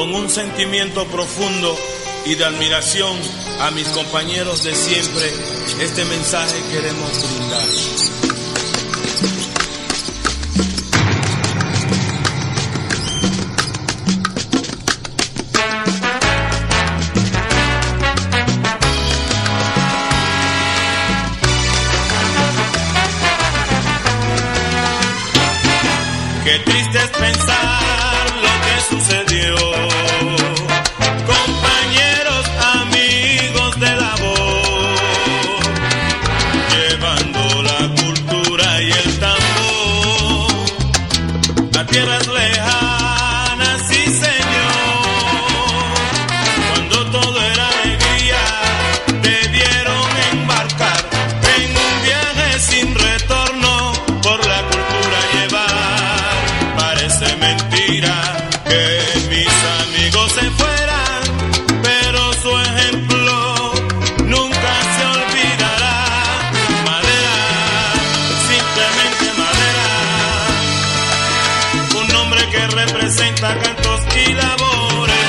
con un sentimiento profundo y de admiración a mis compañeros de siempre, este mensaje queremos brindar. Qué triste es pensar lo que sucedió. que representa cantos y labores.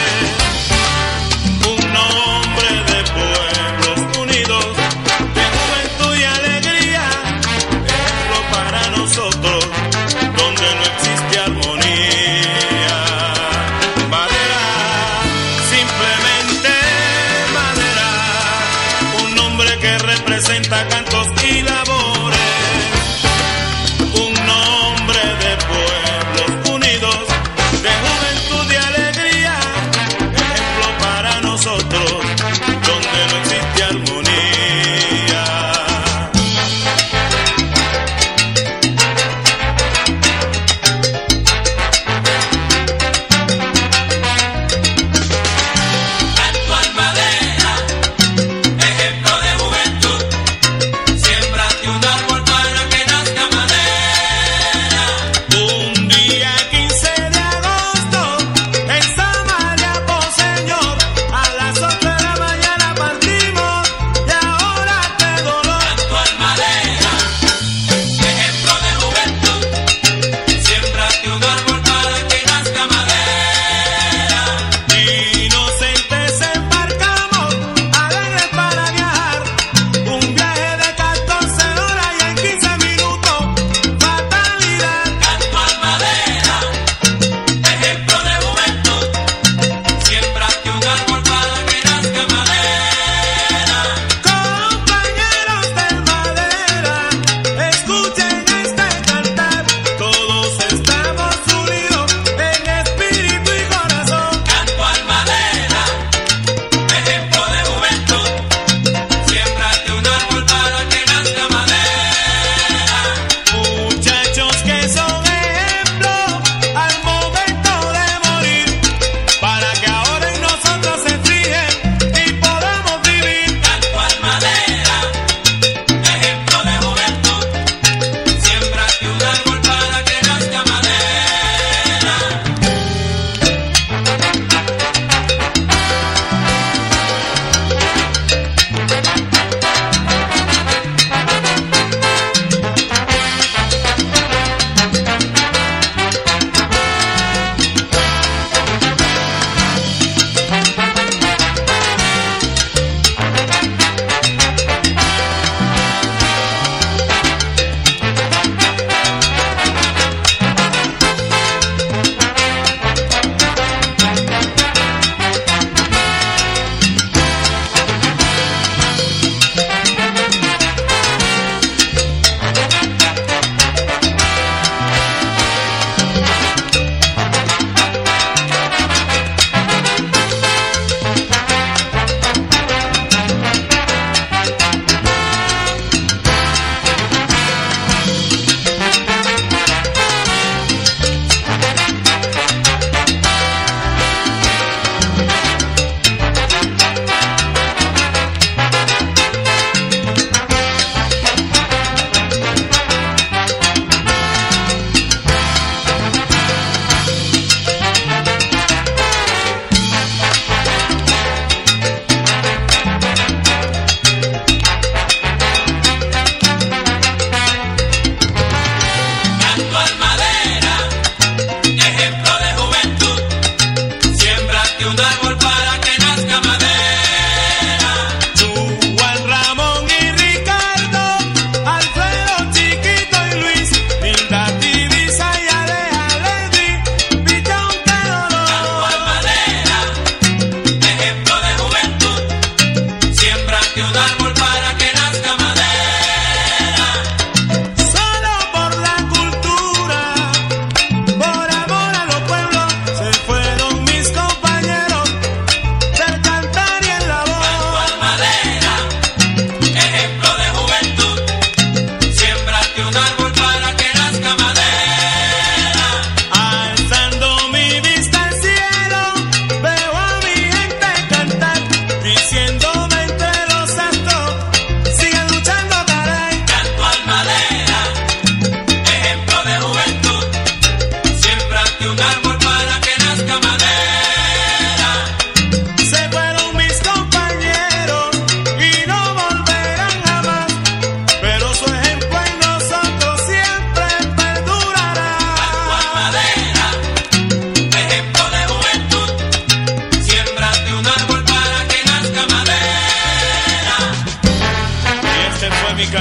amor para que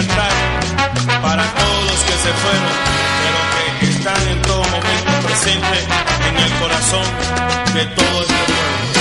para todos que se fueron, pero que están en todo momento presente en el corazón de todo este pueblo.